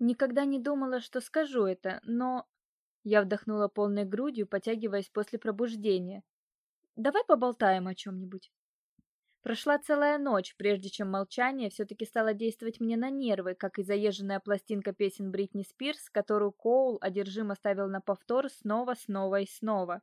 Никогда не думала, что скажу это, но... Я вдохнула полной грудью, потягиваясь после пробуждения. Давай поболтаем о чем-нибудь. Прошла целая ночь, прежде чем молчание все-таки стало действовать мне на нервы, как и заезженная пластинка песен Бритни Спирс, которую Коул одержимо ставил на повтор снова, снова и снова.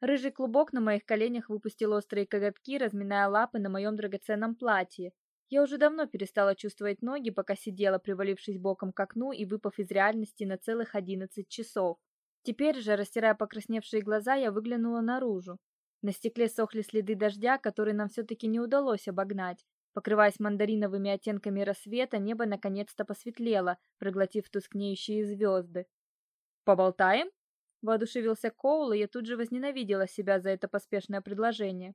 Рыжий клубок на моих коленях выпустил острые коготки, разминая лапы на моем драгоценном платье. Я уже давно перестала чувствовать ноги, пока сидела, привалившись боком к окну и выпав из реальности на целых одиннадцать часов. Теперь же, растирая покрасневшие глаза, я выглянула наружу. На стекле сохли следы дождя, который нам все-таки не удалось обогнать. Покрываясь мандариновыми оттенками рассвета, небо наконец-то посветлело, проглотив тускнеющие звезды. «Поболтаем?» — воодушевился Коул, и я тут же возненавидела себя за это поспешное предложение.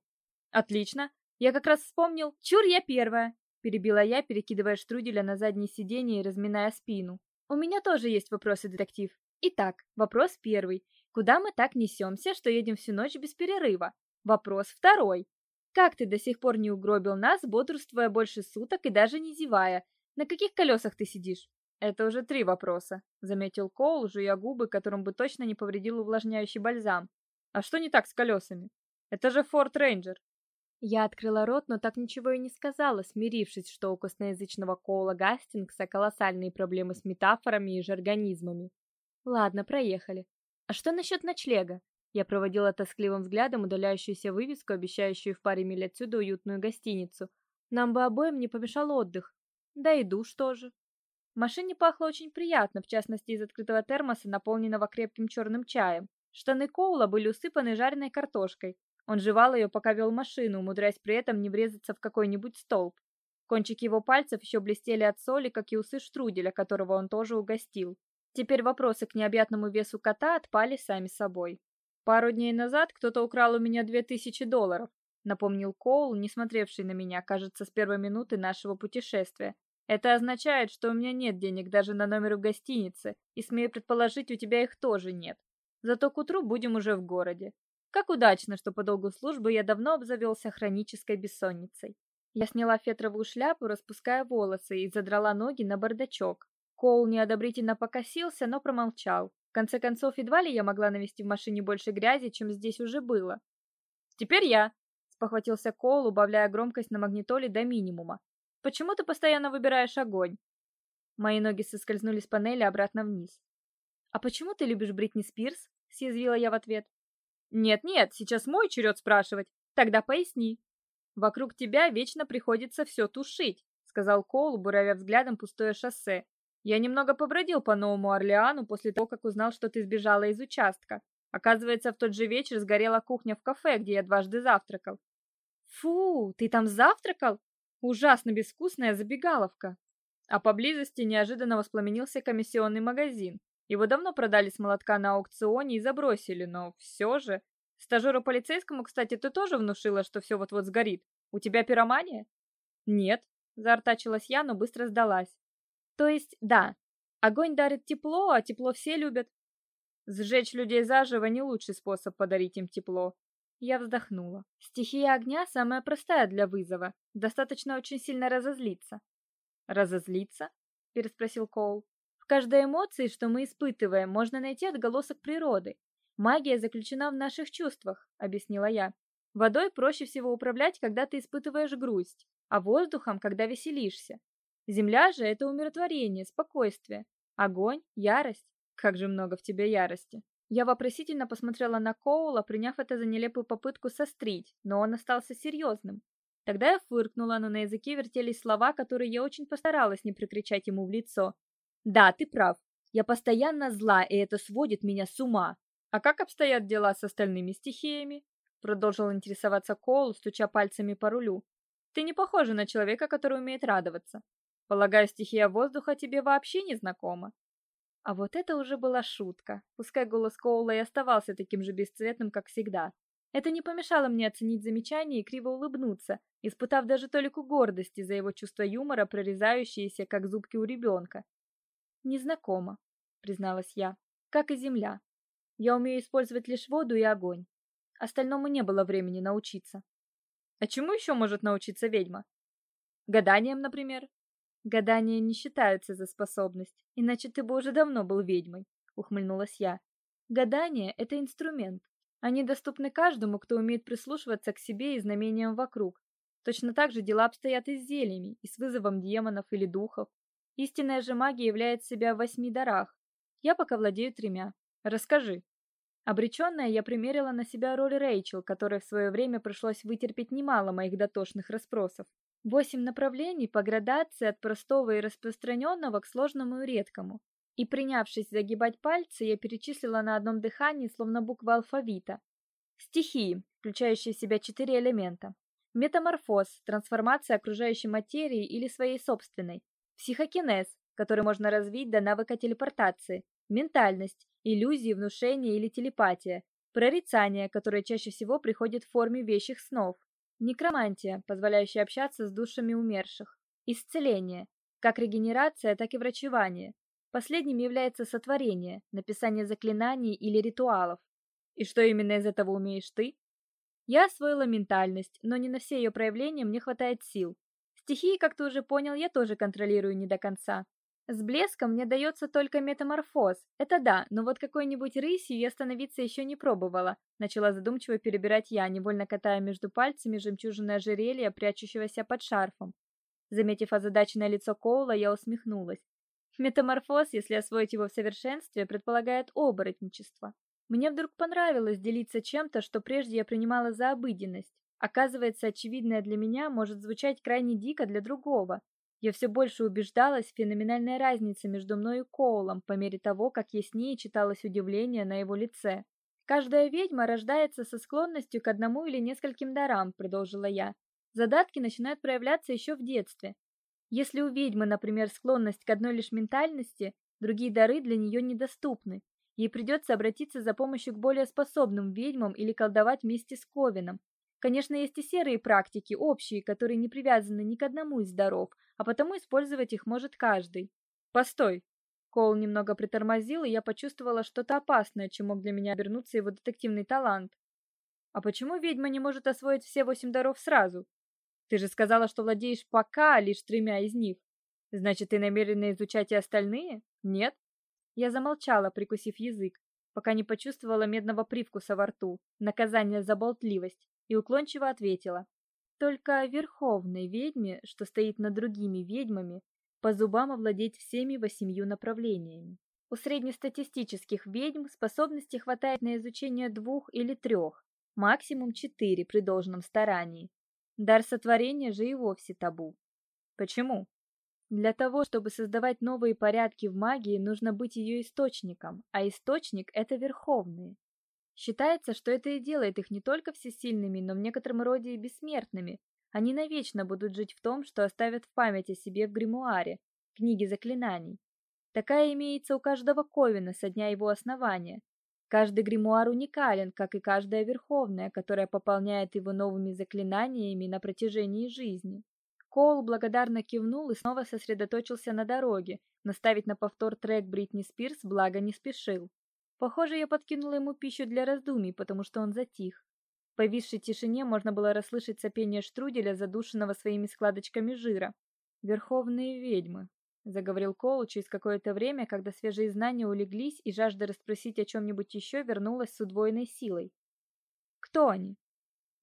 «Отлично! Я как раз вспомнил. Чур, я первая!» — перебила я, перекидывая штруделя на заднее сиденье и разминая спину. «У меня тоже есть вопросы, детектив. Итак, вопрос первый. Куда мы так несемся, что едем всю ночь без перерыва? Вопрос второй. Как ты до сих пор не угробил нас, бодрствуя больше суток и даже не зевая? На каких колесах ты сидишь? Это уже три вопроса, заметил Коул, жуя губы, которым бы точно не повредил увлажняющий бальзам. А что не так с колесами? Это же Форд Рейнджер. Я открыла рот, но так ничего и не сказала, смирившись, что у косноязычного Коула Гастингса колоссальные проблемы с метафорами и жаргонизмами. Ладно, проехали. А что насчет ночлега? Я проводила тоскливым взглядом удаляющуюся вывеску, обещающую в паре миль отсюда уютную гостиницу. Нам бы обоим не помешал отдых. Да и душ тоже. В машине пахло очень приятно, в частности из открытого термоса, наполненного крепким черным чаем. Штаны Коула были усыпаны жареной картошкой. Он жевал ее, пока вел машину, умудряясь при этом не врезаться в какой-нибудь столб. Кончики его пальцев еще блестели от соли, как и усы штруделя, которого он тоже угостил. Теперь вопросы к необъятному весу кота отпали сами собой. Пару дней назад кто-то украл у меня две тысячи долларов, напомнил Коул, не смотревший на меня, кажется, с первой минуты нашего путешествия. Это означает, что у меня нет денег даже на номер в гостинице, и смею предположить, у тебя их тоже нет. Зато к утру будем уже в городе. Как удачно, что по долгу службы я давно обзавелся хронической бессонницей. Я сняла фетровую шляпу, распуская волосы, и задрала ноги на бардачок. Коул неодобрительно покосился, но промолчал. В конце концов, едва ли я могла навести в машине больше грязи, чем здесь уже было. «Теперь я», — спохватился Коул, убавляя громкость на магнитоле до минимума. «Почему ты постоянно выбираешь огонь?» Мои ноги соскользнули с панели обратно вниз. «А почему ты любишь Бритни Спирс?» — съязвила я в ответ. «Нет-нет, сейчас мой черед спрашивать. Тогда поясни. Вокруг тебя вечно приходится все тушить», — сказал Коул, буравя взглядом пустое шоссе. Я немного побродил по Новому Орлеану после того, как узнал, что ты сбежала из участка. Оказывается, в тот же вечер сгорела кухня в кафе, где я дважды завтракал. Фу, ты там завтракал? Ужасно безвкусная забегаловка. А поблизости неожиданно воспламенился комиссионный магазин. Его давно продали с молотка на аукционе и забросили, но все же... Стажеру полицейскому, кстати, ты тоже внушила, что все вот-вот сгорит. У тебя пиромания? Нет, заортачилась я, но быстро сдалась. То есть, да, огонь дарит тепло, а тепло все любят. Сжечь людей заживо не лучший способ подарить им тепло. Я вздохнула. Стихия огня самая простая для вызова. Достаточно очень сильно разозлиться. Разозлиться? переспросил Коул. В каждой эмоции, что мы испытываем, можно найти отголосок природы. Магия заключена в наших чувствах, объяснила я. Водой проще всего управлять, когда ты испытываешь грусть, а воздухом, когда веселишься. Земля же — это умиротворение, спокойствие. Огонь — ярость. Как же много в тебе ярости. Я вопросительно посмотрела на Коула, приняв это за нелепую попытку сострить, но он остался серьезным. Тогда я фыркнула, но на языке вертелись слова, которые я очень постаралась не прикричать ему в лицо. «Да, ты прав. Я постоянно зла, и это сводит меня с ума. А как обстоят дела с остальными стихиями?» Продолжил интересоваться Коул, стуча пальцами по рулю. «Ты не похожа на человека, который умеет радоваться. Полагаю, стихия воздуха тебе вообще не знакома. А вот это уже была шутка. Пускай голос Коула и оставался таким же бесцветным, как всегда. Это не помешало мне оценить замечание и криво улыбнуться, испытав даже толику гордости за его чувство юмора, прорезающиеся, как зубки у ребенка. «Незнакомо», — призналась я, — «как и земля. Я умею использовать лишь воду и огонь. Остальному не было времени научиться». «А чему еще может научиться ведьма?» «Гаданием, например?» Гадания не считаются за способность, иначе ты бы уже давно был ведьмой, ухмыльнулась я. Гадание — это инструмент. Они доступны каждому, кто умеет прислушиваться к себе и знамениям вокруг. Точно так же дела обстоят и с зельями, и с вызовом демонов или духов. Истинная же магия являет себя в восьми дарах. Я пока владею тремя. Расскажи. Обреченная, я примерила на себя роль Рэйчел, которой в свое время пришлось вытерпеть немало моих дотошных расспросов. Восемь направлений по градации от простого и распространенного к сложному и редкому. И принявшись загибать пальцы, я перечислила на одном дыхании, словно буквы алфавита. Стихии, включающие в себя четыре элемента. Метаморфоз, трансформация окружающей материи или своей собственной. Психокинез, который можно развить до навыка телепортации. Ментальность, иллюзии, внушение или телепатия. Прорицание, которое чаще всего приходит в форме вещих снов. Некромантия, позволяющая общаться с душами умерших. Исцеление, как регенерация, так и врачевание. Последним является сотворение, написание заклинаний или ритуалов. И что именно из этого умеешь ты? Я освоила ментальность, но не на все ее проявления мне хватает сил. Стихии, как ты уже понял, я тоже контролирую не до конца. С блеском мне дается только метаморфоз. Это да, но вот какой-нибудь рысью я становиться еще не пробовала. Начала задумчиво перебирать я, невольно катая между пальцами жемчужное ожерелье, прячущегося под шарфом. Заметив озадаченное лицо Коула, я усмехнулась. Метаморфоз, если освоить его в совершенстве, предполагает оборотничество. Мне вдруг понравилось делиться чем-то, что прежде я принимала за обыденность. Оказывается, очевидное для меня может звучать крайне дико для другого. Я все больше убеждалась в феноменальной разнице между мной и Коулом по мере того, как яснее читалось удивление на его лице. Каждая ведьма рождается со склонностью к одному или нескольким дарам, продолжила я. Задатки начинают проявляться еще в детстве. Если у ведьмы, например, склонность к одной лишь ментальности, другие дары для нее недоступны. Ей придется обратиться за помощью к более способным ведьмам или колдовать вместе с Ковином. Конечно, есть и серые практики, общие, которые не привязаны ни к одному из даров, а потому использовать их может каждый. Постой. Коул немного притормозил, и я почувствовала что-то опасное, чем мог для меня обернуться его детективный талант. А почему ведьма не может освоить все восемь даров сразу? Ты же сказала, что владеешь пока лишь тремя из них. Значит, ты намерена изучать и остальные? Нет? Я замолчала, прикусив язык, пока не почувствовала медного привкуса во рту, наказание за болтливость, и уклончиво ответила: только верховной ведьме, что стоит над другими ведьмами, по зубам овладеть всеми восемью направлениями. У среднестатистических ведьм способностей хватает на изучение двух или трех, максимум четыре при должном старании. Дар сотворения же и вовсе табу. Почему? Для того, чтобы создавать новые порядки в магии, нужно быть ее источником, а источник это верховные. Считается, что это и делает их не только всесильными, но в некотором роде и бессмертными. Они навечно будут жить в том, что оставят в память о себе в гримуаре, книге заклинаний. Такая имеется у каждого ковина со дня его основания. Каждый гримуар уникален, как и каждая верховная, которая пополняет его новыми заклинаниями на протяжении жизни. Коул благодарно кивнул и снова сосредоточился на дороге, наставить на повтор трек Бритни Спирс благо не спешил. Похоже, я подкинула ему пищу для раздумий, потому что он затих. В повисшей тишине можно было расслышать сопение штруделя, задушенного своими складочками жира. «Верховные ведьмы», — заговорил Коул через какое-то время, когда свежие знания улеглись и жажда расспросить о чем-нибудь еще вернулась с удвоенной силой. «Кто они?»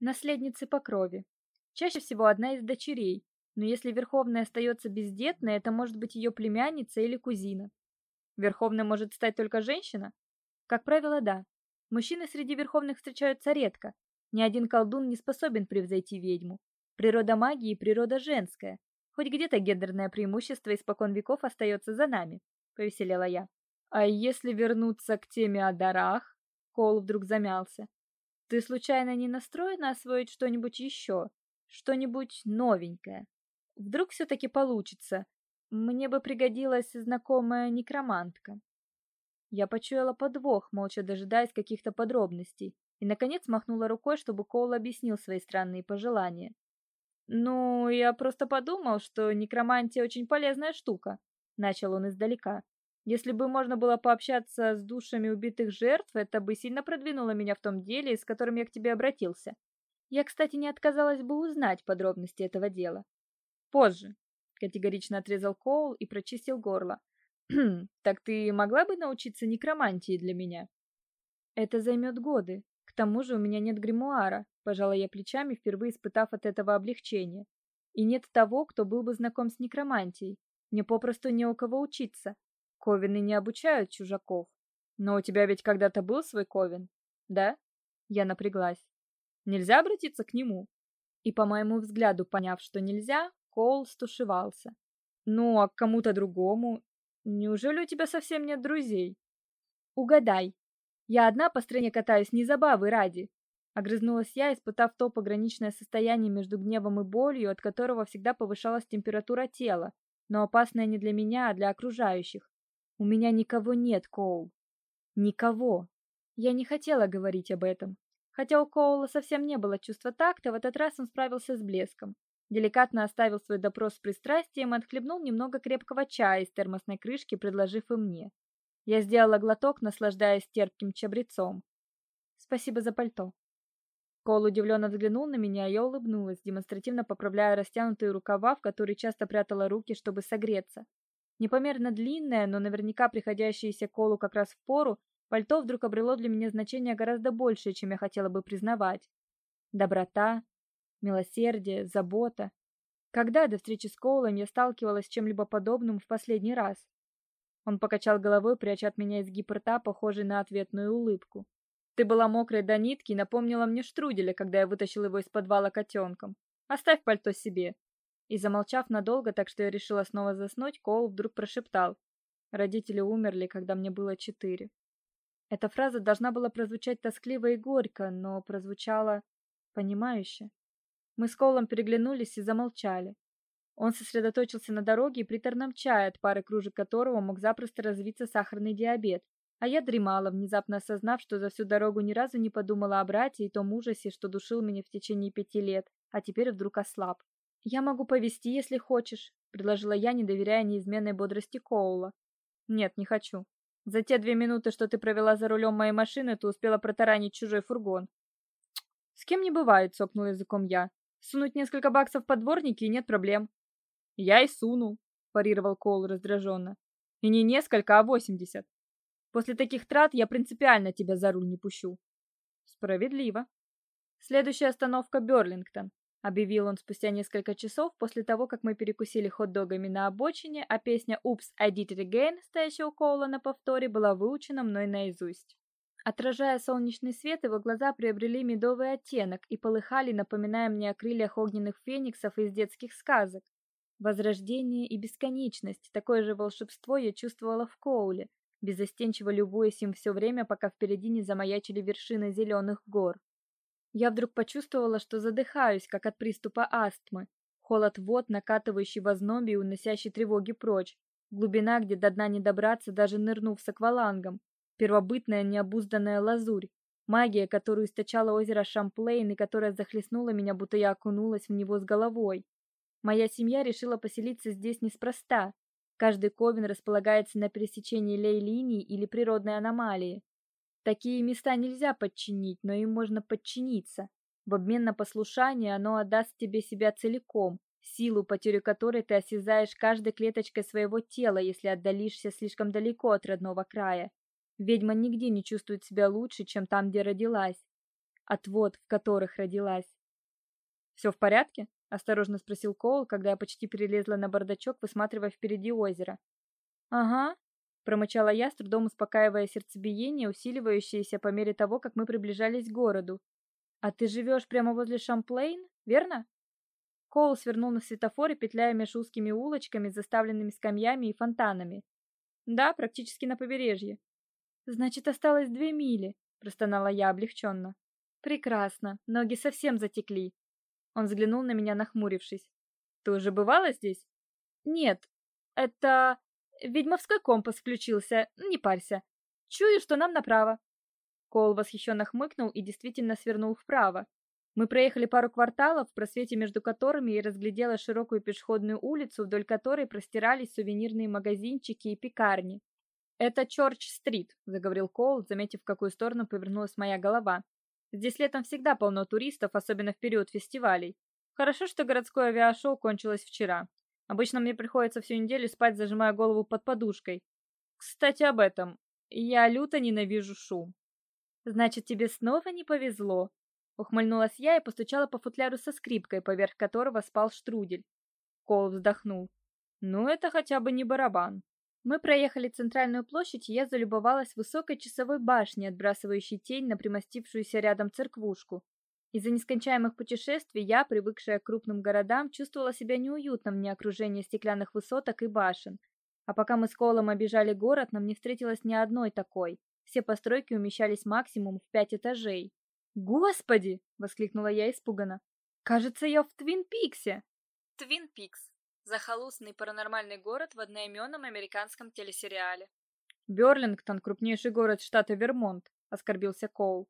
«Наследницы по крови. Чаще всего одна из дочерей, но если Верховная остается бездетной, это может быть ее племянница или кузина. Верховной может стать только женщина?» Как правило, да. Мужчины среди верховных встречаются редко. Ни один колдун не способен превзойти ведьму. Природа магии и природа женская. Хоть где-то гендерное преимущество испокон веков остается за нами, повеселела я. А если вернуться к теме о дарах? Кол вдруг замялся. Ты случайно не настроена освоить что-нибудь еще? Что-нибудь новенькое? Вдруг все таки получится. Мне бы пригодилась знакомая некромантка. Я почуяла подвох, молча дожидаясь каких-то подробностей, и наконец махнула рукой, чтобы Коул объяснил свои странные пожелания. Ну, я просто подумал, что некромантия очень полезная штука, начал он издалека. Если бы можно было пообщаться с душами убитых жертв, это бы сильно продвинуло меня в том деле, с которым я к тебе обратился. Я, кстати, не отказалась бы узнать подробности этого дела. Позже, категорично отрезал Коул и прочистил горло. «Так ты могла бы научиться некромантии для меня?» «Это займет годы. К тому же у меня нет гримуара», — пожала я плечами, впервые испытав от этого облегчение. «И нет того, кто был бы знаком с некромантией. Мне попросту не у кого учиться. Ковины не обучают чужаков. Но у тебя ведь когда-то был свой ковен, да?» Я напряглась. «Нельзя обратиться к нему?» И по моему взгляду, поняв, что нельзя, Коул стушевался. «Ну, а к кому-то другому? Неужели у тебя совсем нет друзей?» «Угадай. Я одна по стране катаюсь не забавы ради». Огрызнулась я, испытав то пограничное состояние между гневом и болью, от которого всегда повышалась температура тела, но опасное не для меня, а для окружающих. У меня никого нет, Коул. Никого. Я не хотела говорить об этом. Хотя у Коула совсем не было чувства такта, в этот раз он справился с блеском. Деликатно оставил свой допрос с пристрастием и отхлебнул немного крепкого чая из термосной крышки, предложив и мне. Я сделала глоток, наслаждаясь терпким чабрецом. Спасибо за пальто. Коул удивленно взглянул на меня, и я улыбнулась, демонстративно поправляя растянутые рукава, в которые часто прятала руки, чтобы согреться. Непомерно длинное, но наверняка приходящееся Колу как раз в пору, Пальто вдруг обрело для меня значение гораздо большее, чем я хотела бы признавать. Доброта, милосердие, забота. Когда до встречи с Коулом я сталкивалась с чем-либо подобным в последний раз? Он покачал головой, пряча от меня изгиб рта, похожий на ответную улыбку. Ты была мокрой до нитки и напомнила мне штруделя, когда я вытащил его из подвала котенком. Оставь пальто себе. И замолчав надолго, так что я решила снова заснуть, Коул вдруг прошептал: "Родители умерли, когда мне было четыре. Эта фраза должна была прозвучать тоскливо и горько, но прозвучала понимающе. Мы с Колом переглянулись и замолчали. Он сосредоточился на дороге и приторном чае, от пары кружек которого мог запросто развиться сахарный диабет, а я дремала, внезапно осознав, что за всю дорогу ни разу не подумала о брате и том ужасе, что душил меня в течение пяти лет, а теперь вдруг ослаб. «Я могу повести, если хочешь», — предложила я, не доверяя неизменной бодрости Коула. «Нет, не хочу», за те две минуты, что ты провела за рулем моей машины, ты успела протаранить чужой фургон. С кем не бывает, сопнул языком я. Сунуть несколько баксов под дворники и нет проблем. Я и сунул, парировал Коул раздраженно. И не несколько, а восемьдесят. После таких трат я принципиально тебя за руль не пущу. Справедливо. Следующая остановка Берлингтон объявил он спустя несколько часов после того, как мы перекусили хот-догами на обочине, а песня Oops, I Did It Again, стоящая у Коула на повторе, была выучена мной наизусть. Отражая солнечный свет, его глаза приобрели медовый оттенок и полыхали, напоминая мне о крыльях огненных фениксов из детских сказок. Возрождение и бесконечность, такое же волшебство я чувствовала в Коуле, беззастенчиво любуясь им все время, пока впереди не замаячили вершины зеленых гор. Я вдруг почувствовала, что задыхаюсь, как от приступа астмы. Холод вод, накатывающий в ознобе и уносящий тревоги прочь. Глубина, где до дна не добраться, даже нырнув с аквалангом. Первобытная необузданная лазурь. Магия, которую источало озеро Шамплейн и которая захлестнула меня, будто я окунулась в него с головой. Моя семья решила поселиться здесь неспроста. Каждый ковен располагается на пересечении лей-линий или природной аномалии. Такие места нельзя подчинить, но им можно подчиниться. В обмен на послушание оно отдаст тебе себя целиком, силу, потерю которой ты осязаешь каждой клеточкой своего тела, если отдалишься слишком далеко от родного края. Ведьма нигде не чувствует себя лучше, чем там, где родилась. Отвод, в которых родилась. «Все в порядке? осторожно спросил Коул, когда я почти перелезла на бардачок, высматривая впереди озеро. Ага, промычала я, с трудом успокаивая сердцебиение, усиливающееся по мере того, как мы приближались к городу. А ты живешь прямо возле Шамплейн, верно? Коул свернул на светофоре, петляя меж узкими улочками, заставленными скамьями и фонтанами. Да, практически на побережье. Значит, осталось две мили, простонала я облегченно. Прекрасно, ноги совсем затекли. Он взглянул на меня, нахмурившись. Ты уже бывала здесь? Нет. Это Ведьмовской компас включился, не парься. Чую, что нам направо. Кол восхищенно хмыкнул и действительно свернул вправо. Мы проехали пару кварталов, в просвете между которыми я разглядела широкую пешеходную улицу, вдоль которой простирались сувенирные магазинчики и пекарни. «Это Чорч-стрит», — заговорил Коул, заметив, в какую сторону повернулась моя голова. «Здесь летом всегда полно туристов, особенно в период фестивалей. Хорошо, что городское авиашоу кончилось вчера. Обычно мне приходится всю неделю спать, зажимая голову под подушкой. Кстати, об этом. Я люто ненавижу шум. Значит, тебе снова не повезло. Ухмыльнулась я и постучала по футляру со скрипкой, поверх которого спал штрудель. Кол вздохнул. Ну, это хотя бы не барабан. Мы проехали центральную площадь, и я залюбовалась высокой часовой башней, отбрасывающей тень на примостившуюся рядом церквушку. Из-за нескончаемых путешествий я, привыкшая к крупным городам, чувствовала себя неуютно вне окружения стеклянных высоток и башен. А пока мы с Колом обижали город, нам не встретилось ни одной такой. Все постройки умещались максимум в пять этажей. «Господи!» — воскликнула я испуганно. «Кажется, я в Твин Пиксе!» Твин Пикс Захолустный паранормальный город в одноименном американском телесериале. Берлингтон крупнейший город штата Вермонт, оскорбился Коул.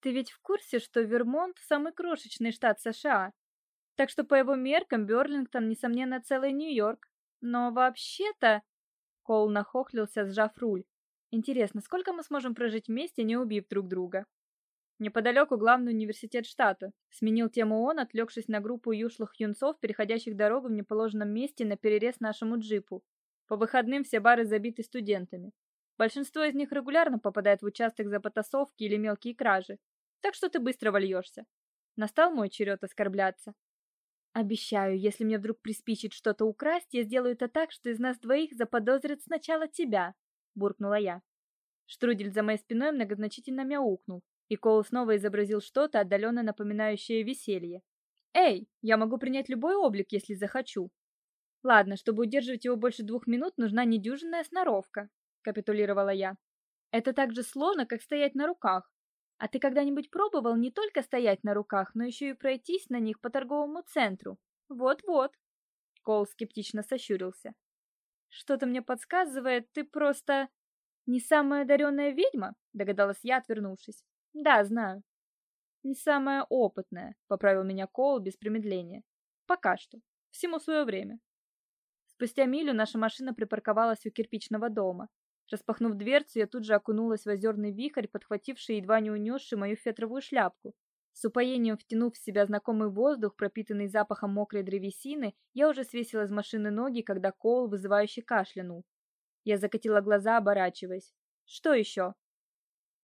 Ты ведь в курсе, что Вермонт самый крошечный штат США? Так что по его меркам Берлингтон несомненно целый Нью-Йорк. Но вообще-то Коул нахохлился, сжав руль. Интересно, сколько мы сможем прожить вместе, не убив друг друга? Неподалеку главный университет штата. Сменил тему он, отвлекшись на группу юшлых юнцов, переходящих дорогу в неположенном месте на перерез нашему джипу. По выходным все бары забиты студентами. Большинство из них регулярно попадает в участок за потасовки или мелкие кражи. Так что ты быстро вольешься. Настал мой черед оскорбляться. Обещаю, если мне вдруг приспичит что-то украсть, я сделаю это так, что из нас двоих заподозрят сначала тебя, буркнула я. Штрудель за моей спиной многозначительно мяукнул, и Коул снова изобразил что-то отдаленно напоминающее веселье. Эй, я могу принять любой облик, если захочу. Ладно, чтобы удерживать его больше двух минут, нужна недюжинная сноровка, капитулировала я. Это так же сложно, как стоять на руках. А ты когда-нибудь пробовал не только стоять на руках, но еще и пройтись на них по торговому центру? Вот-вот. Коул скептично сощурился. Что-то мне подсказывает, ты просто не самая одаренная ведьма, догадалась я, отвернувшись. Да, знаю. Не самая опытная, поправил меня Коул без промедления. Пока что. Всему свое время. Спустя милю наша машина припарковалась у кирпичного дома. Распахнув дверцу, я тут же окунулась в озерный вихрь, подхвативший едва не унесший мою фетровую шляпку. С упоением втянув в себя знакомый воздух, пропитанный запахом мокрой древесины, я уже свесила из машины ноги, когда Коул вызывающе кашлянул. Я закатила глаза, оборачиваясь. Что еще?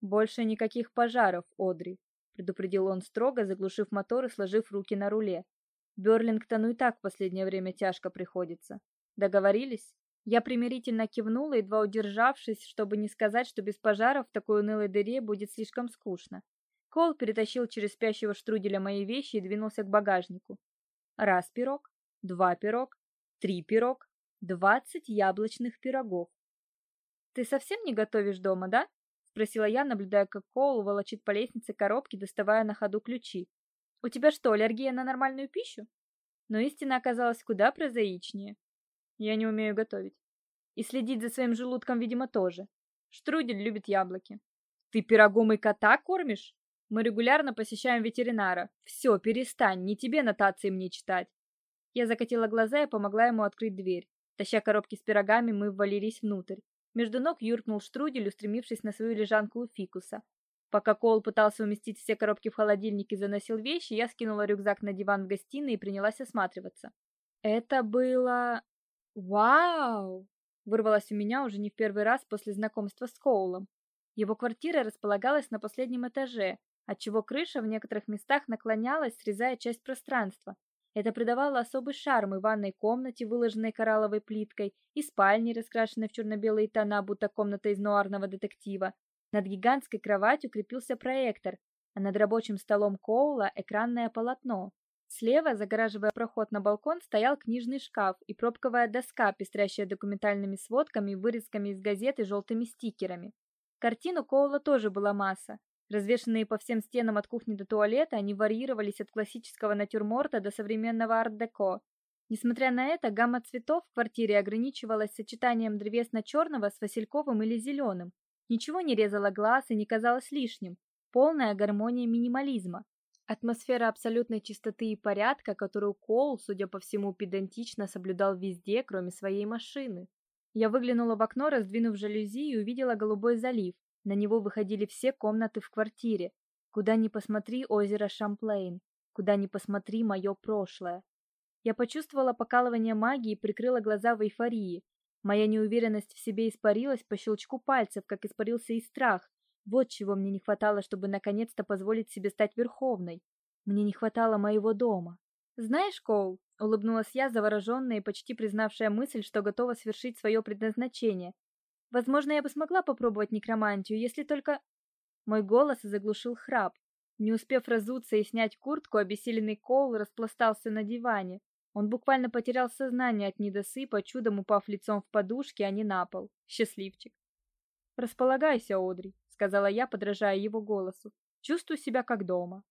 Больше никаких пожаров, Одри, предупредил он строго, заглушив мотор и сложив руки на руле. Берлингтону и так в последнее время тяжко приходится. Договорились? Я примирительно кивнула, едва удержавшись, чтобы не сказать, что без пожаров в такой унылой дыре будет слишком скучно. Кол перетащил через спящего штруделя мои вещи и двинулся к багажнику. Раз пирог, два пирог, три пирог, двадцать яблочных пирогов. Ты совсем не готовишь дома, да? Спросила я, наблюдая, как Коул волочит по лестнице коробки, доставая на ходу ключи. У тебя что, аллергия на нормальную пищу? Но истина оказалась куда прозаичнее. Я не умею готовить. И следить за своим желудком, видимо, тоже. Штрудель любит яблоки. Ты пирогом и кота кормишь? Мы регулярно посещаем ветеринара. Все, перестань, не тебе нотации мне читать. Я закатила глаза и помогла ему открыть дверь. Таща коробки с пирогами, мы ввалились внутрь. Между ног юркнул штрудель, устремившись на свою лежанку у фикуса. Пока Коул пытался уместить все коробки в холодильник и заносил вещи, я скинула рюкзак на диван в гостиной и принялась осматриваться. Это было... Вау! Вырвалось у меня уже не в первый раз после знакомства с Коулом. Его квартира располагалась на последнем этаже, отчего крыша в некоторых местах наклонялась, срезая часть пространства. Это придавало особый шарм и ванной комнате, выложенной коралловой плиткой, и спальне, раскрашенной в черно-белые тона, будто комната из нуарного детектива. Над гигантской кроватью крепился проектор, а над рабочим столом Коула экранное полотно. Слева, загораживая проход на балкон, стоял книжный шкаф и пробковая доска, пестрящая документальными сводками, вырезками из газет и желтыми стикерами. Картин у Коула тоже была масса. Развешанные по всем стенам от кухни до туалета, они варьировались от классического натюрморта до современного арт-деко. Несмотря на это, гамма цветов в квартире ограничивалась сочетанием древесно-черного с васильковым или зеленым. Ничего не резало глаз и не казалось лишним. Полная гармония минимализма. Атмосфера абсолютной чистоты и порядка, которую Коул, судя по всему, педантично соблюдал везде, кроме своей машины. Я выглянула в окно, раздвинув жалюзи, и увидела голубой залив. На него выходили все комнаты в квартире. Куда ни посмотри, озеро Шамплейн. Куда ни посмотри, мое прошлое. Я почувствовала покалывание магии и прикрыла глаза в эйфории. Моя неуверенность в себе испарилась по щелчку пальцев, как испарился и страх. Вот чего мне не хватало, чтобы наконец-то позволить себе стать верховной. Мне не хватало моего дома. Знаешь, Коул, улыбнулась я, завороженная и почти признавшая мысль, что готова свершить свое предназначение. Возможно, я бы смогла попробовать некромантию, если только Мой голос заглушил храп. Не успев разуться и снять куртку, обессиленный Коул распластался на диване. Он буквально потерял сознание от недосыпа, чудом упав лицом в подушки, а не на пол. Счастливчик. "Располагайся, Одри", сказала я, подражая его голосу. "Чувствую себя как дома".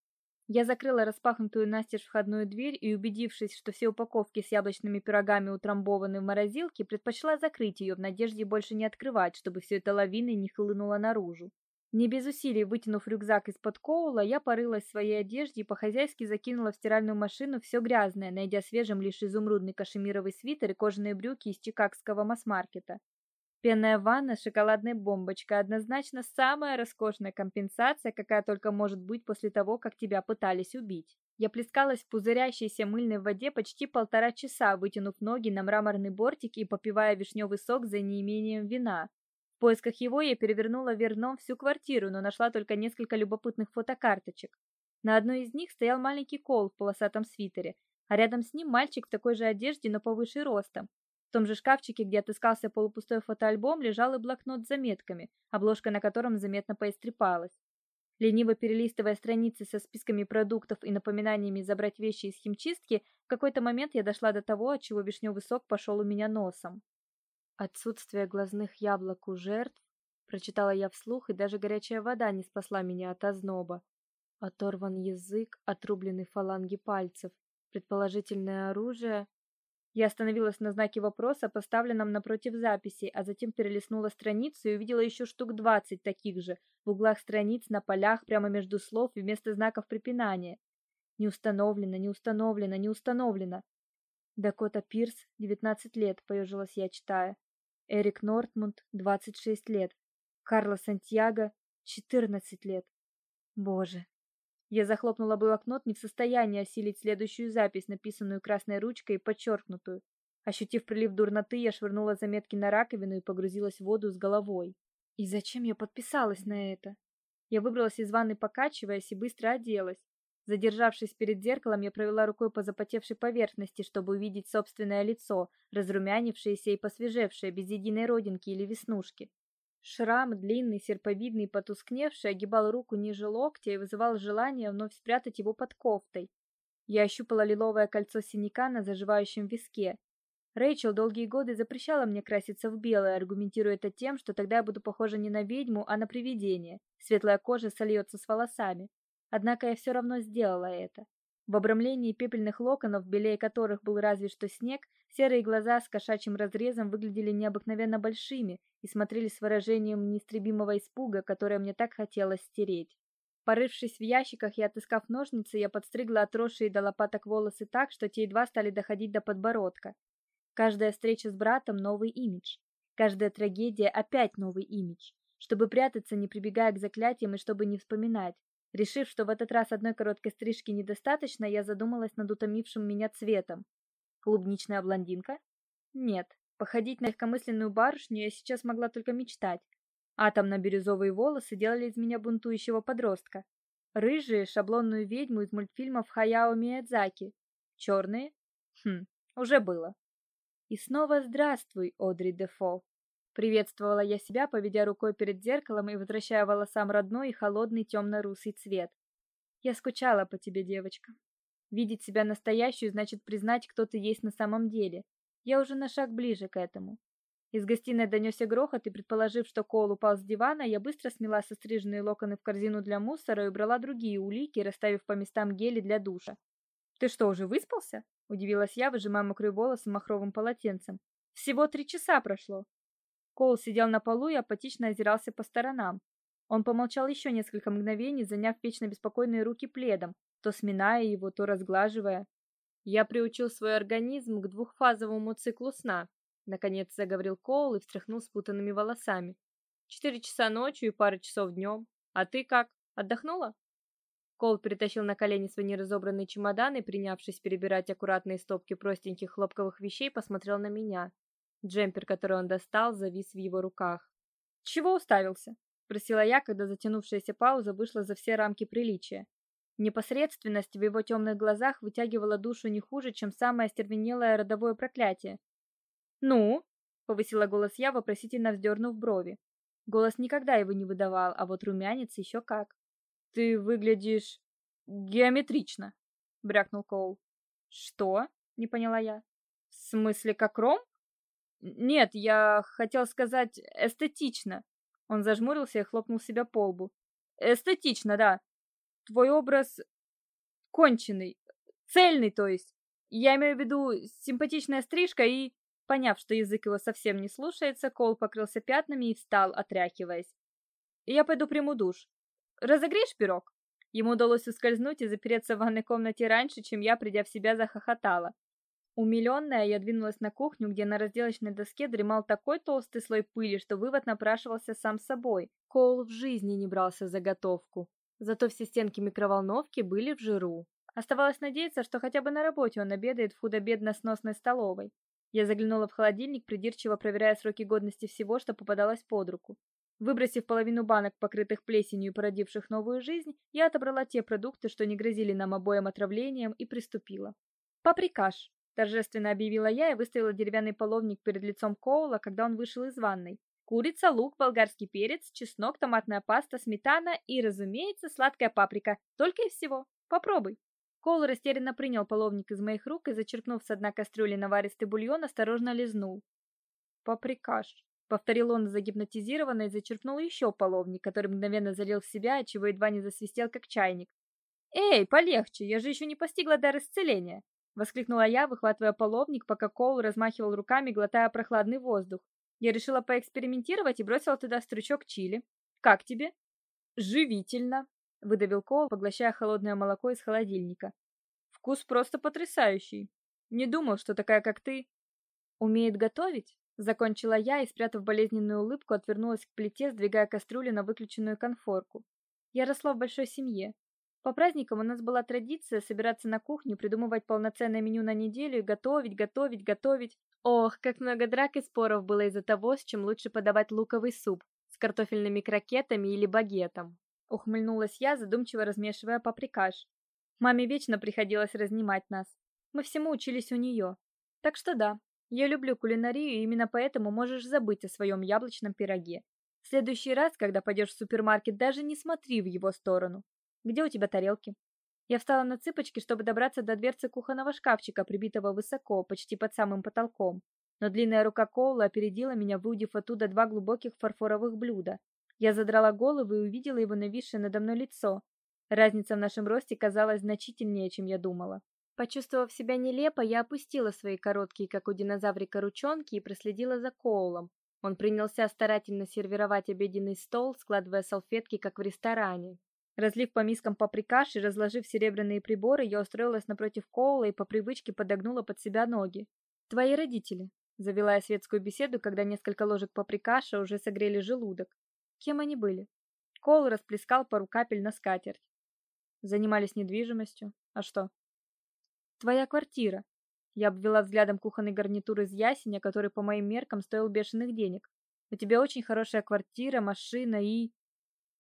Я закрыла распахнутую настежь входную дверь и, убедившись, что все упаковки с яблочными пирогами утрамбованы в морозилке, предпочла закрыть ее в надежде больше не открывать, чтобы все это лавиной не хлынуло наружу. Не без усилий вытянув рюкзак из-под коула, я порылась в своей одежде и по-хозяйски закинула в стиральную машину все грязное, найдя свежим лишь изумрудный кашемировый свитер и кожаные брюки из чикагского масс-маркета. Пенная ванна с шоколадной бомбочкой однозначно самая роскошная компенсация, какая только может быть после того, как тебя пытались убить. Я плескалась в пузырящейся мыльной воде почти полтора часа, вытянув ноги на мраморный бортик и попивая вишневый сок за неимением вина. В поисках его я перевернула вверх всю квартиру, но нашла только несколько любопытных фотокарточек. На одной из них стоял маленький Кол в полосатом свитере, а рядом с ним мальчик в такой же одежде, но повыше ростом. В том же шкафчике, где отыскался полупустой фотоальбом, лежал и блокнот с заметками, обложка на котором заметно поистрепалась. Лениво перелистывая страницы со списками продуктов и напоминаниями забрать вещи из химчистки, в какой-то момент я дошла до того, от чего вишневый сок пошел у меня носом. Отсутствие глазных яблок у жертв, прочитала я вслух, и даже горячая вода не спасла меня от озноба. Оторван язык, отрублены фаланги пальцев, предположительное оружие. Я остановилась на знаке вопроса, поставленном напротив записи, а затем перелистнула страницу и увидела еще штук двадцать таких же в углах страниц, на полях, прямо между слов вместо знаков препинания. Не установлено, не установлено, не установлено. Дакота Пирс, 19 лет, поежилась я, читая. Эрик Нортмунд, 26 лет. Карло Сантьяго, 14 лет. Боже. Я захлопнула блокнот, не в состоянии осилить следующую запись, написанную красной ручкой и подчеркнутую. Ощутив прилив дурноты, я швырнула заметки на раковину и погрузилась в воду с головой. И зачем я подписалась на это? Я выбралась из ванны, покачиваясь, и быстро оделась. Задержавшись перед зеркалом, я провела рукой по запотевшей поверхности, чтобы увидеть собственное лицо, разрумянившееся и посвежевшее, без единой родинки или веснушки. Шрам, длинный, серповидный потускневший, огибал руку ниже локтя и вызывал желание вновь спрятать его под кофтой. Я ощупала лиловое кольцо синяка на заживающем виске. Рэйчел долгие годы запрещала мне краситься в белое, аргументируя это тем, что тогда я буду похожа не на ведьму, а на привидение. Светлая кожа сольется с волосами. Однако я все равно сделала это. В обрамлении пепельных локонов, белее которых был разве что снег, серые глаза с кошачьим разрезом выглядели необыкновенно большими и смотрели с выражением неистребимого испуга, которое мне так хотелось стереть. Порывшись в ящиках и отыскав ножницы, я подстригла отросшие до лопаток волосы так, что те едва стали доходить до подбородка. Каждая встреча с братом новый имидж. Каждая трагедия опять новый имидж. Чтобы прятаться, не прибегая к заклятиям и чтобы не вспоминать, Решив, что в этот раз одной короткой стрижки недостаточно, я задумалась над утомившим меня цветом. Клубничная блондинка? Нет, походить на легкомысленную барышню я сейчас могла только мечтать. Атомно-бирюзовые волосы делали из меня бунтующего подростка. Рыжие — шаблонную ведьму из мультфильмов Хаяо Миядзаки. Черные? Хм, уже было. И снова здравствуй, Одри Дефо. Приветствовала я себя, поведя рукой перед зеркалом и возвращая волосам родной и холодный темно-русый цвет. Я скучала по тебе, девочка. Видеть себя настоящую значит признать, кто ты есть на самом деле. Я уже на шаг ближе к этому. Из гостиной донесся грохот, и предположив, что Коул упал с дивана, я быстро смела состриженные локоны в корзину для мусора и убрала другие улики, расставив по местам гели для душа. Ты что, уже выспался? удивилась я, выжимая мокрые волосы махровым полотенцем. Всего три часа прошло. Коул сидел на полу и апатично озирался по сторонам. Он помолчал еще несколько мгновений, заняв вечно беспокойные руки пледом, то сминая его, то разглаживая. Я приучил свой организм к двухфазовому циклу сна, наконец заговорил Коул и встряхнул спутанными волосами. Четыре часа ночью и пара часов днем. А ты как? Отдохнула? Кол перетащил на колени свой неразобранный чемодан и, принявшись перебирать аккуратные стопки простеньких хлопковых вещей, посмотрел на меня. Джемпер, который он достал, завис в его руках. "Чего уставился?" спросила я, когда затянувшаяся пауза вышла за все рамки приличия. Непосредственность в его темных глазах вытягивала душу не хуже, чем самое остервенелое родовое проклятие. "Ну?" повысила голос я, вопросительно вздернув брови. Голос никогда его не выдавал, а вот румянец еще как. Ты выглядишь геометрично, брякнул Коул. Что? не поняла я. В смысле, как ром? Нет, я хотел сказать эстетично. Он зажмурился и хлопнул себя по лбу. Эстетично, да. Твой образ конченый, цельный, то есть. Я имею в виду симпатичная стрижка и Поняв, что язык его совсем не слушается, Кол покрылся пятнами и встал, отряхиваясь. «Я пойду приму душ. Разогреешь пирог?» Ему удалось ускользнуть и запереться в ванной комнате раньше, чем я, придя в себя, захохотала. Умиленная, я двинулась на кухню, где на разделочной доске дремал такой толстый слой пыли, что вывод напрашивался сам собой. Коул в жизни не брался за готовку. Зато все стенки микроволновки были в жиру. Оставалось надеяться, что хотя бы на работе он обедает в худо-бедно сносной столовой. Я заглянула в холодильник, придирчиво проверяя сроки годности всего, что попадалось под руку. Выбросив половину банок, покрытых плесенью и породивших новую жизнь, я отобрала те продукты, что не грозили нам обоим отравлением, и приступила. «Паприкаш», — торжественно объявила я и выставила деревянный половник перед лицом Коула, когда он вышел из ванной. Курица, лук, болгарский перец, чеснок, томатная паста, сметана и, разумеется, сладкая паприка. Только и всего. Попробуй. Кол растерянно принял половник из моих рук и, зачерпнув с дна кастрюли наваристый бульон, осторожно лизнул. «Паприкаш», — повторил он загипнотизированно и зачерпнул еще половник, который мгновенно залил в себя, отчего едва не засвистел, как чайник. «Эй, полегче, я же еще не постигла дар исцеления!» — воскликнула я, выхватывая половник, пока Кол размахивал руками, глотая прохладный воздух. Я решила поэкспериментировать и бросила туда стручок чили. «Как тебе?» «Живительно!» выдавил Коул, поглощая холодное молоко из холодильника. Вкус просто потрясающий. Не думал, что такая, как ты, умеет готовить. Закончила я и, спрятав болезненную улыбку, отвернулась к плите, сдвигая кастрюлю на выключенную конфорку. Я росла в большой семье. По праздникам у нас была традиция собираться на кухню, придумывать полноценное меню на неделю и готовить, готовить, готовить. Ох, как много драк и споров было из-за того, с чем лучше подавать луковый суп, с картофельными крокетами или багетом. Ухмыльнулась я, задумчиво размешивая паприкаш. Маме вечно приходилось разнимать нас. Мы всему учились у нее. Так что да, я люблю кулинарию, и именно поэтому можешь забыть о своем яблочном пироге. В следующий раз, когда пойдешь в супермаркет, даже не смотри в его сторону. Где у тебя тарелки? Я встала на цыпочки, чтобы добраться до дверцы кухонного шкафчика, прибитого высоко, почти под самым потолком. Но длинная рука Коула опередила меня, выудив оттуда два глубоких фарфоровых блюда, я задрала голову и увидела его нависшее надо мной лицо. Разница в нашем росте казалась значительнее, чем я думала. Почувствовав себя нелепо, я опустила свои короткие, как у динозаврика, ручонки и проследила за Коулом. Он принялся старательно сервировать обеденный стол, складывая салфетки, как в ресторане. Разлив по мискам паприкаш и разложив серебряные приборы, я устроилась напротив Коула и по привычке подогнула под себя ноги. «Твои родители», — завела я светскую беседу, когда несколько ложек паприкаша уже согрели желудок. Кем они были? Кол расплескал пару капель на скатерть. Занимались недвижимостью. А что? Твоя квартира. Я обвела взглядом кухонный гарнитур из ясеня, который по моим меркам стоил бешеных денег. У тебя очень хорошая квартира, машина и...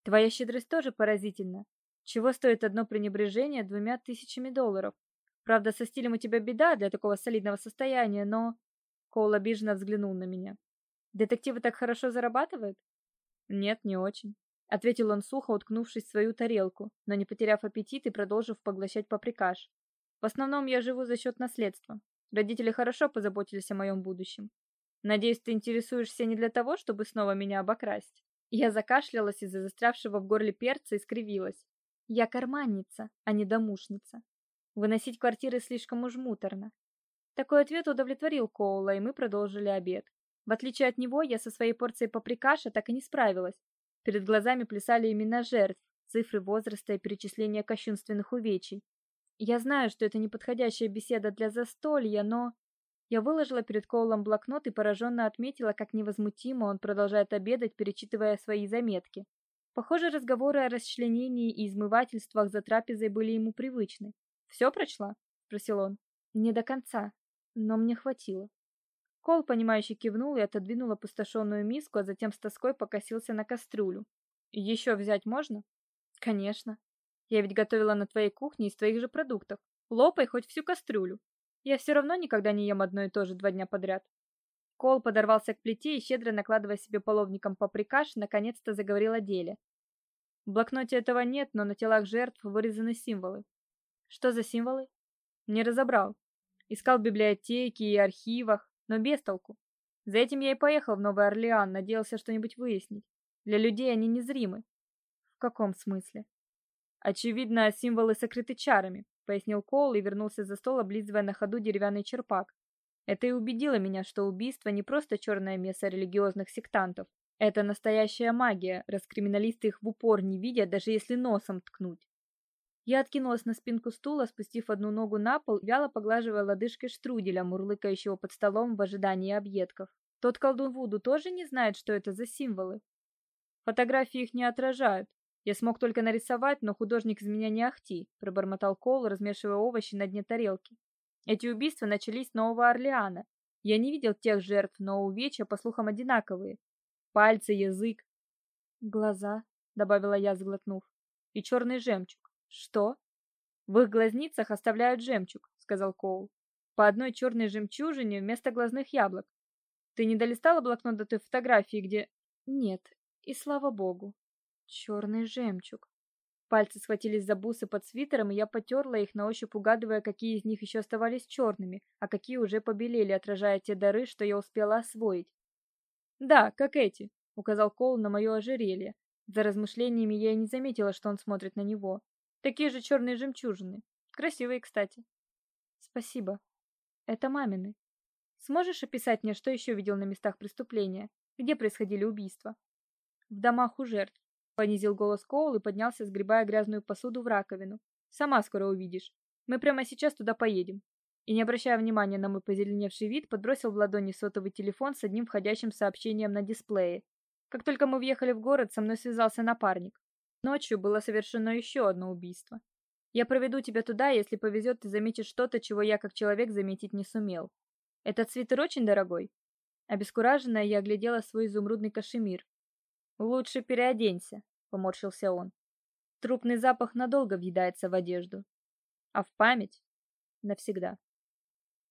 Твоя щедрость тоже поразительна. Чего стоит одно пренебрежение двумя тысячами долларов? Правда, со стилем у тебя беда для такого солидного состояния, но... Коул обиженно взглянул на меня. Детективы так хорошо зарабатывают? Нет, не очень, ответил он сухо, уткнувшись в свою тарелку, но не потеряв аппетит и продолжив поглощать паприкаш. В основном я живу за счет наследства. Родители хорошо позаботились о моем будущем. Надеюсь, ты интересуешься не для того, чтобы снова меня обокрасть. Я закашлялась из-за застрявшего в горле перца и скривилась. Я карманница, а не домушница. Выносить квартиры слишком уж муторно. Такой ответ удовлетворил Коула, и мы продолжили обед. В отличие от него, я со своей порцией паприкаша так и не справилась. Перед глазами плясали имена жертв, цифры возраста и перечисления кощунственных увечий. Я знаю, что это неподходящая беседа для застолья, но я выложила перед Коулом блокнот и пораженно отметила, как невозмутимо он продолжает обедать, перечитывая свои заметки. Похоже, разговоры о расчленении и измывательствах за трапезой были ему привычны. «Все прочла?» — спросил он. «Не до конца, но мне хватило». Кол, понимающе кивнул и отодвинул опустошенную миску, а затем с тоской покосился на кастрюлю. «Еще взять можно?» «Конечно. Я ведь готовила на твоей кухне из твоих же продуктов. Лопай хоть всю кастрюлю. Я все равно никогда не ем одно и то же два дня подряд». Кол подорвался к плите и, щедро накладывая себе половником паприкаш, наконец-то заговорил о деле. В блокноте этого нет, но на телах жертв вырезаны символы. Что за символы? Не разобрал. Искал в библиотеке и архивах, но без толку. За этим я и поехал в Новый Орлеан, надеялся что-нибудь выяснить. Для людей они незримы. В каком смысле? Очевидно, символы сокрыты чарами, пояснил Коул и вернулся за стол, облизывая на ходу деревянный черпак. Это и убедило меня, что убийство не просто черное место религиозных сектантов. Это настоящая магия, раз криминалисты их в упор не видят, даже если носом ткнуть. Я откинулась на спинку стула, спустив одну ногу на пол, вяло поглаживая лодыжкой штруделя, мурлыкающего под столом в ожидании объедков. Тот колдун Вуду тоже не знает, что это за символы. Фотографии их не отражают. Я смог только нарисовать, но художник из меня не ахти, пробормотал Кол, размешивая овощи на дне тарелки. Эти убийства начались с Нового Орлеана. Я не видел тех жертв, но увечья, по слухам, одинаковые. Пальцы, язык. Глаза, добавила я, сглотнув. И черный жемчуг. Что? В их глазницах оставляют жемчуг, сказал Коул. По одной черной жемчужине вместо глазных яблок. Ты не долистала блокнот до той фотографии, где... Нет, и слава богу. Черный жемчуг. Пальцы схватились за бусы под свитером, и я потерла их на ощупь, угадывая, какие из них еще оставались черными, а какие уже побелели, отражая те дары, что я успела освоить. «Да, как эти», — указал Коул на мое ожерелье. За размышлениями я и не заметила, что он смотрит на него. Такие же черные жемчужины. Красивые, кстати. Спасибо. Это мамины. Сможешь описать мне, что еще видел на местах преступления? Где происходили убийства? В домах у жертв. Понизил голос Коул и поднялся, сгребая грязную посуду в раковину. Сама скоро увидишь. Мы прямо сейчас туда поедем. И не обращая внимания на мой позеленевший вид, подбросил в ладони сотовый телефон с одним входящим сообщением на дисплее. Как только мы въехали в город, со мной связался напарник. Ночью было совершено еще одно убийство. Я проведу тебя туда, если повезет, ты заметишь что-то, чего я как человек заметить не сумел. Этот свитер очень дорогой. Обескураженная, я оглядела свой изумрудный кашемир. Лучше переоденься, поморщился он. Трупный запах надолго въедается в одежду, а в память навсегда.